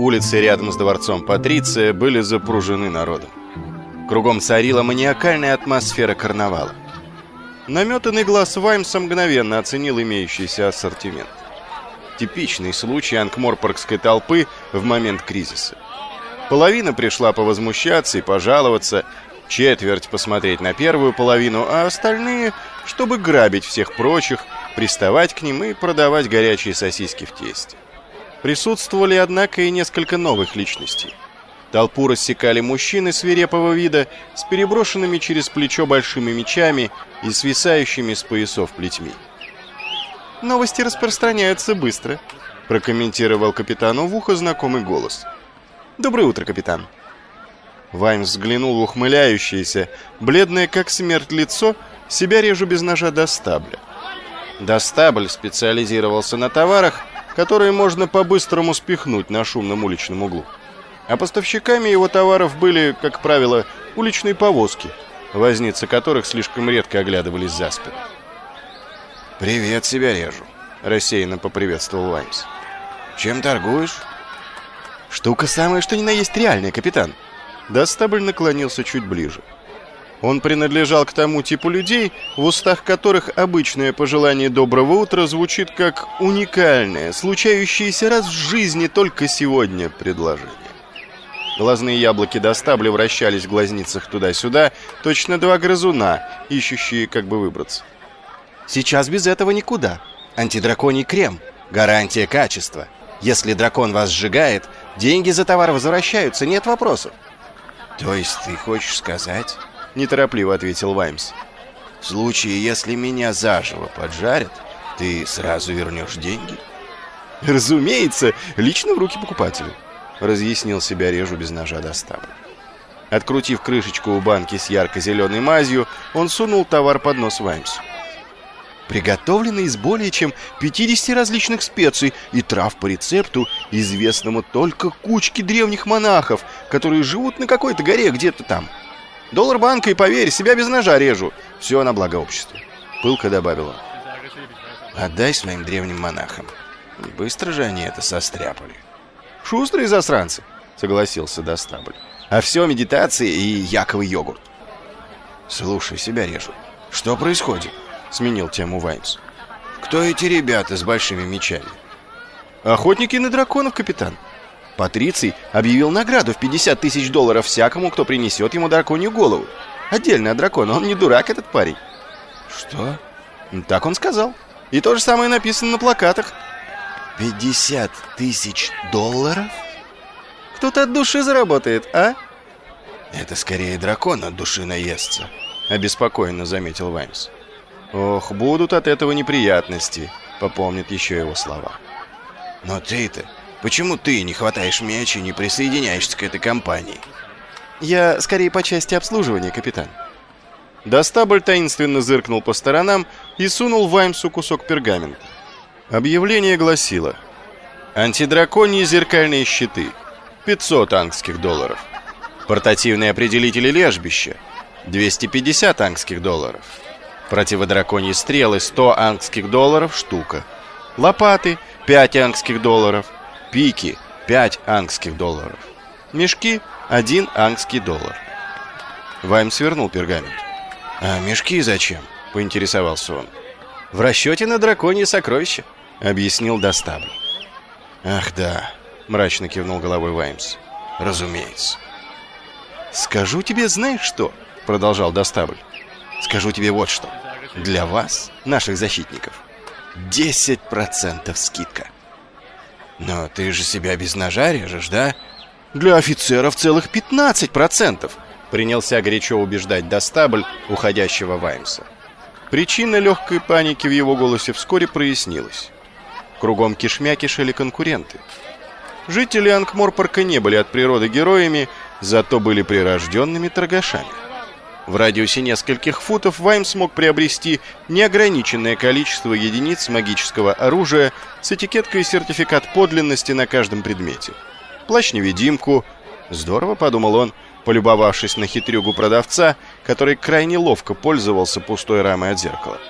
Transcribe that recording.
Улицы рядом с дворцом Патриция были запружены народом. Кругом царила маниакальная атмосфера карнавала. Наметанный глаз Ваймса мгновенно оценил имеющийся ассортимент. Типичный случай анкморпоргской толпы в момент кризиса. Половина пришла повозмущаться и пожаловаться, четверть посмотреть на первую половину, а остальные, чтобы грабить всех прочих, приставать к ним и продавать горячие сосиски в тесте. Присутствовали, однако, и несколько новых личностей. Толпу рассекали мужчины свирепого вида с переброшенными через плечо большими мечами и свисающими с поясов плетьми. «Новости распространяются быстро», — прокомментировал капитану в ухо знакомый голос. «Доброе утро, капитан». Ваймс взглянул в ухмыляющееся, бледное как смерть лицо, себя режу без ножа до стабля. Достабль специализировался на товарах, которые можно по-быстрому спихнуть на шумном уличном углу. А поставщиками его товаров были, как правило, уличные повозки, возницы которых слишком редко оглядывались за спину. «Привет, себя режу», — рассеянно поприветствовал Ваймс. «Чем торгуешь?» «Штука самая, что ни на есть реальная, капитан». Достабль наклонился чуть ближе. Он принадлежал к тому типу людей, в устах которых обычное пожелание доброго утра звучит как уникальное, случающееся раз в жизни только сегодня предложение. Глазные яблоки до стабли вращались в глазницах туда-сюда, точно два грызуна, ищущие как бы выбраться. Сейчас без этого никуда. Антидраконий крем. Гарантия качества. Если дракон вас сжигает, деньги за товар возвращаются, нет вопросов. То есть ты хочешь сказать... — неторопливо ответил Ваймс. «В случае, если меня заживо поджарят, ты сразу вернешь деньги?» «Разумеется, лично в руки покупателя», — разъяснил себя режу без ножа до Открутив крышечку у банки с ярко-зеленой мазью, он сунул товар под нос Ваймсу. Приготовлено из более чем 50 различных специй и трав по рецепту, известному только кучке древних монахов, которые живут на какой-то горе где-то там. Доллар банка и поверь, себя без ножа режу. Все на благо общества. Пылко добавила. Отдай своим древним монахам. Быстро же они это состряпали. Шустрые засранцы, согласился Достабль. А все медитации и яковый йогурт. Слушай, себя режу. Что происходит? Сменил тему Ваймс. Кто эти ребята с большими мечами? Охотники на драконов, капитан. Патриций объявил награду в 50 тысяч долларов всякому, кто принесет ему драконью голову. Отдельно от дракона, он не дурак, этот парень. Что? Так он сказал. И то же самое написано на плакатах. 50 тысяч долларов? Кто-то от души заработает, а? Это скорее дракон от души наестся, обеспокоенно заметил Ваймс. Ох, будут от этого неприятности, попомнит еще его слова. Но ты-то Почему ты не хватаешь мяч и не присоединяешься к этой компании? Я скорее по части обслуживания, капитан. Достабль таинственно зыркнул по сторонам и сунул Ваймсу кусок пергамента. Объявление гласило «Антидраконьи зеркальные щиты. 500 ангских долларов. Портативные определители лежбища. 250 ангских долларов. Противодраконьи стрелы 100 ангских долларов штука. Лопаты 5 ангских долларов пики – 5 ангских долларов. Мешки – 1 ангский доллар. Вайм свернул пергамент. «А мешки зачем?» – поинтересовался он. «В расчете на драконье сокровища», — объяснил Достабль. «Ах да», — мрачно кивнул головой Ваймс. «Разумеется». «Скажу тебе, знаешь что?» — продолжал Достабль. «Скажу тебе вот что. Для вас, наших защитников, 10% скидка». Но ты же себя без ножа режешь, да? Для офицеров целых 15%, принялся горячо убеждать Достабль уходящего Ваймса. Причина легкой паники в его голосе вскоре прояснилась. Кругом кишмя кишели конкуренты. Жители Ангморпорка не были от природы героями, зато были прирожденными торгашами. В радиусе нескольких футов Вайм смог приобрести неограниченное количество единиц магического оружия с этикеткой сертификат подлинности на каждом предмете. Плащ-невидимку. Здорово, подумал он, полюбовавшись на хитрюгу продавца, который крайне ловко пользовался пустой рамой от зеркала.